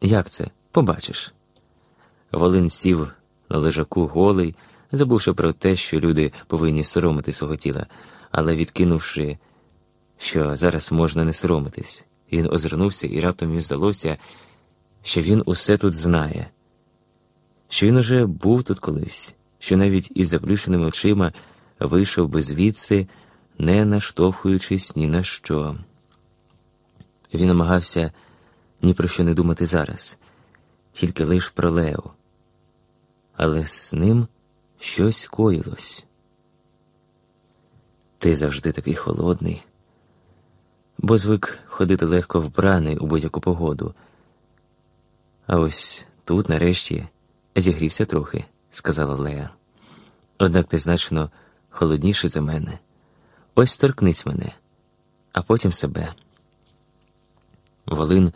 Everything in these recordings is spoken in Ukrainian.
Як це? Побачиш. Волин сів на лежаку голий, забувши про те, що люди повинні соромити свого тіла, але відкинувши, що зараз можна не соромитись, він озирнувся і раптом йому здалося, що він усе тут знає, що він уже був тут колись, що навіть із заплющеними очима вийшов би звідси, не наштовхуючись ні на що. Він намагався ні про що не думати зараз, тільки лиш про Лео. Але з ним щось коїлось. Ти завжди такий холодний, бо звик ходити легко вбраний у будь-яку погоду. А ось тут, нарешті, зігрівся трохи, сказала Лея. Однак ти значно холодніший за мене. Ось торкнись мене, а потім себе. Волин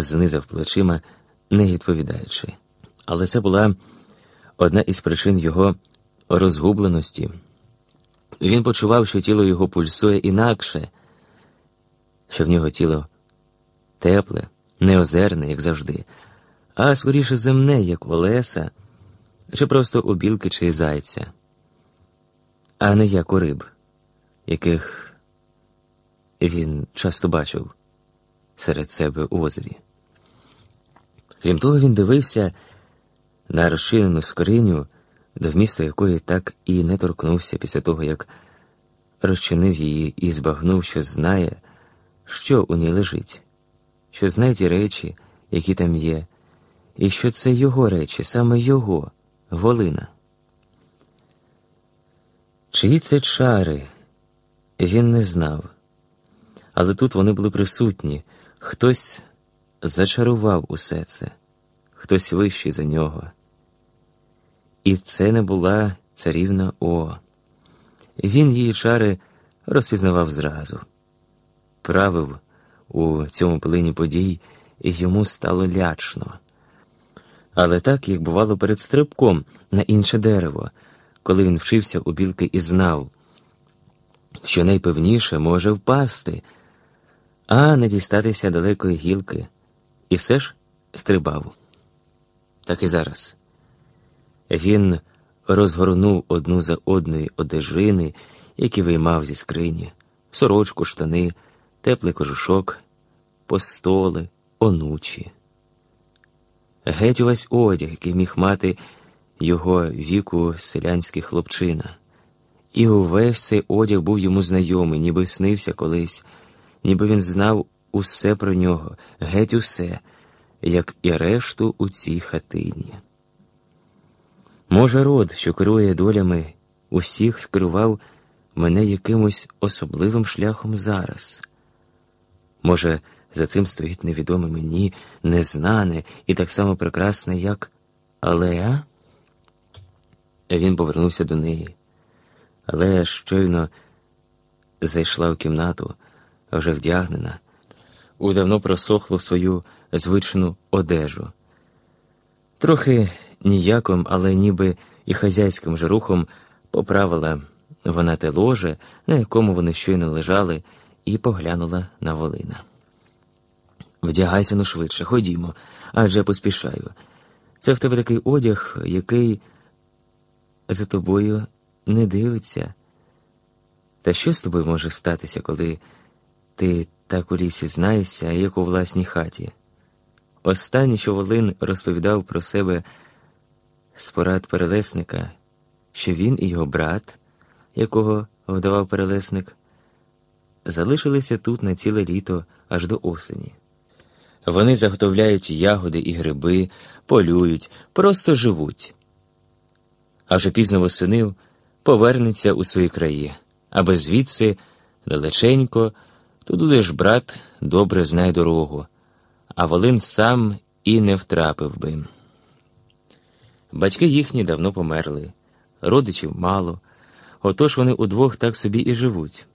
знизав плечима, не відповідаючи. Але це була одна із причин його розгубленості. Він почував, що тіло його пульсує інакше, що в нього тіло тепле, неозерне, як завжди, а скоріше земне, як у Олеса, чи просто у білки чи зайця, а не як у риб, яких він часто бачив серед себе у озері. Крім того, він дивився на розчинену скриню, до вмісту якої так і не торкнувся після того, як розчинив її і збагнув, що знає, що у ній лежить, що знає ті речі, які там є, і що це його речі, саме його, Волина. Чиї це чари, він не знав, але тут вони були присутні, хтось зачарував усе це, хтось вищий за нього. І це не була царівна О. Він її чари розпізнавав зразу, правив у цьому плині подій, і йому стало лячно. Але так, як бувало перед стрибком на інше дерево, коли він вчився у білки і знав, що найпевніше може впасти, а не дістатися далекої гілки, і все ж стрибав. Так і зараз. Він розгорнув одну за одною одежини, які виймав зі скрині, сорочку, штани, теплий кожушок, постоли, онучі. Геть увесь одяг, який міг мати його віку селянський хлопчина. І увесь цей одяг був йому знайомий, ніби снився колись, ніби він знав усе про нього, геть усе, як і решту у цій хатині. Може, род, що керує долями усіх, скерував мене якимось особливим шляхом зараз. Може, за цим стоїть невідоме мені, незнане і так само прекрасне, як Алеа? Він повернувся до неї. Алея щойно зайшла у кімнату, вже вдягнена, у давно просохлу свою звичну одежу. Трохи ніяким, але ніби і хазяйським же рухом поправила вона те ложе, на якому вони щойно лежали, і поглянула на Волина. Вдягайся ну швидше, ходімо, адже поспішаю. Це в тебе такий одяг, який за тобою не дивиться. Та що з тобою може статися, коли ти так у лісі знаєшся, як у власній хаті? Останнє, що Волин розповідав про себе з порад перелесника, що він і його брат, якого вдавав перелесник, залишилися тут на ціле літо аж до осені. Вони заготовляють ягоди і гриби, полюють, просто живуть. А вже пізно восени повернеться у свої краї, аби звідси далеченько, туди ж брат добре знає дорогу, а Волин сам і не втрапив би. Батьки їхні давно померли, родичів мало, отож вони удвох так собі і живуть.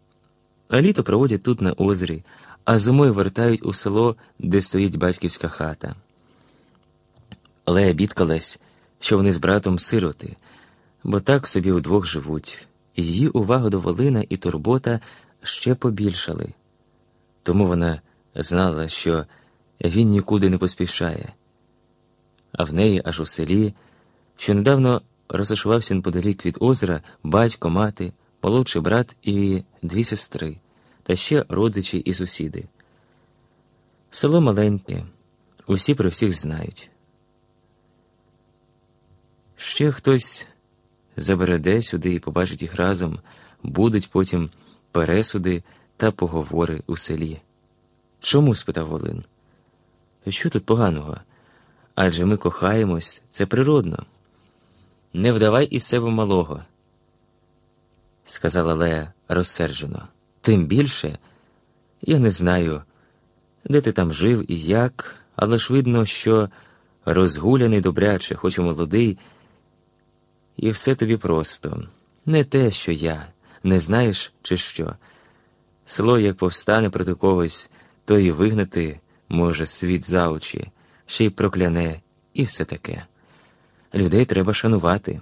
А літо проводять тут на озері, а зимою вертають у село, де стоїть батьківська хата. Лея бідкалась, що вони з братом сироти, бо так собі удвох живуть, її увага до Волина і турбота ще побільшали. Тому вона знала, що він нікуди не поспішає, а в неї аж у селі, що недавно розташувався неподалік від озера батько, мати, молодший брат і дві сестри, та ще родичі і сусіди. Село маленьке, усі про всіх знають. Ще хтось забереде сюди і побачить їх разом, будуть потім пересуди та поговори у селі. Чому? спитав Волин. Що тут поганого? Адже ми кохаємось, це природно. Не вдавай із себе малого, сказала Лея розсерджено. Тим більше я не знаю, де ти там жив і як, але ж видно, що розгуляний добряче, хоч і молодий, і все тобі просто, не те, що я, не знаєш, чи що. Село, як повстане проти когось, то і вигнати може світ за очі, ще й прокляне, і все таке. Людей треба шанувати.